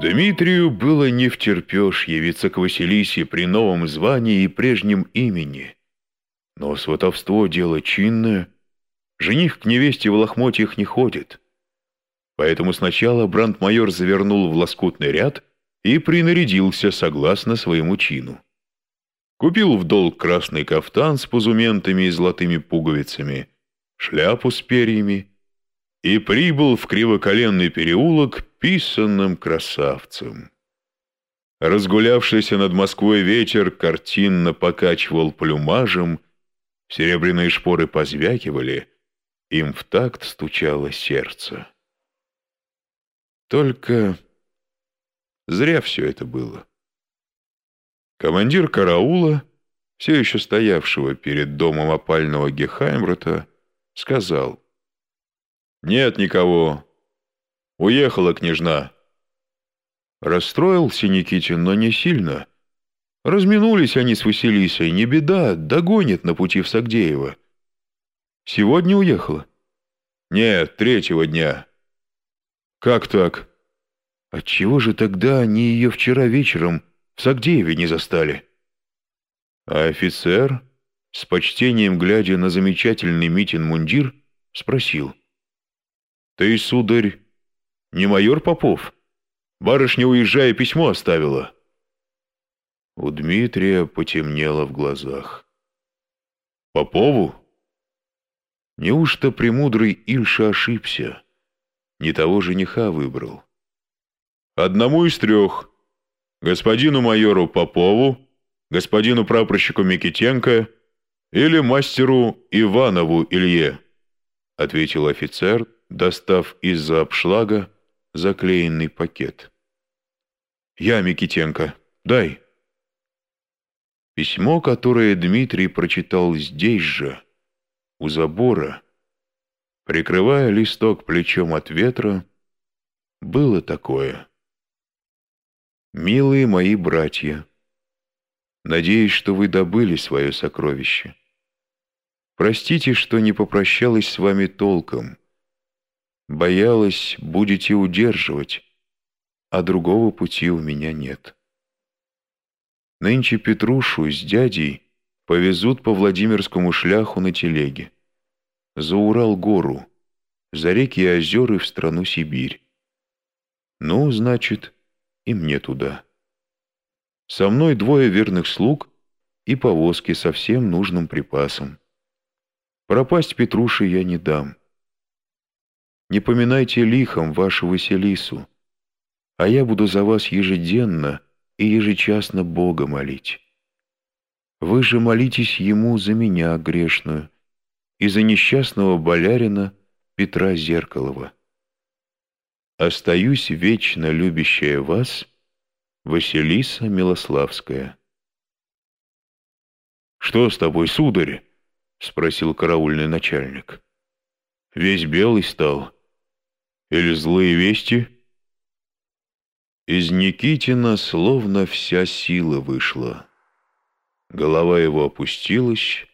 Дмитрию было не втерпешь явиться к Василисе при новом звании и прежнем имени. Но сватовство — дело чинное. Жених к невесте в лохмотьях не ходит. Поэтому сначала брандмайор завернул в лоскутный ряд и принарядился согласно своему чину. Купил в долг красный кафтан с пузументами и золотыми пуговицами, шляпу с перьями и прибыл в кривоколенный переулок писанным красавцем. Разгулявшийся над Москвой ветер картинно покачивал плюмажем, серебряные шпоры позвякивали, им в такт стучало сердце. Только зря все это было. Командир караула, все еще стоявшего перед домом опального Гехаймрата, сказал, «Нет никого, Уехала княжна. Расстроился Никитин, но не сильно. Разминулись они с Василисой, не беда, догонит на пути в Сагдеево. Сегодня уехала? Нет, третьего дня. Как так? Отчего же тогда они ее вчера вечером в Сагдееве не застали? А офицер, с почтением глядя на замечательный Митин мундир, спросил. «Ты, сударь, не майор Попов? Барышня, уезжая, письмо оставила». У Дмитрия потемнело в глазах. «Попову?» Неужто премудрый Ильша ошибся? Не того жениха выбрал. «Одному из трех. Господину майору Попову, господину прапорщику Микитенко или мастеру Иванову Илье», — ответил офицер, достав из-за обшлага заклеенный пакет. «Я, Микитенко, дай». Письмо, которое Дмитрий прочитал здесь же, у забора, прикрывая листок плечом от ветра, было такое. «Милые мои братья, надеюсь, что вы добыли свое сокровище. Простите, что не попрощалась с вами толком» Боялась, будете удерживать, а другого пути у меня нет. Нынче Петрушу с дядей повезут по Владимирскому шляху на телеге. За Урал-гору, за реки и озера в страну Сибирь. Ну, значит, и мне туда. Со мной двое верных слуг и повозки со всем нужным припасом. Пропасть Петруше я не дам. Не поминайте лихом вашу Василису, а я буду за вас ежеденно и ежечасно Бога молить. Вы же молитесь Ему за меня, грешную, и за несчастного болярина Петра Зеркалова. Остаюсь вечно любящая вас, Василиса Милославская. «Что с тобой, сударь?» — спросил караульный начальник. «Весь белый стал». Или злые вести? Из Никитина словно вся сила вышла. Голова его опустилась,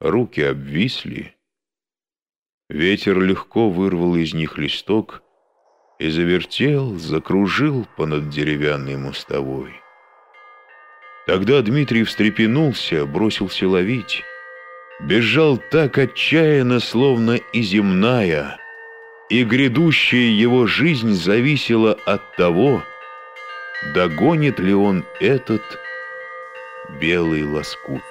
руки обвисли. Ветер легко вырвал из них листок и завертел, закружил понад деревянной мостовой. Тогда Дмитрий встрепенулся, бросился ловить. Бежал так отчаянно, словно и земная — и грядущая его жизнь зависела от того, догонит ли он этот белый лоскут.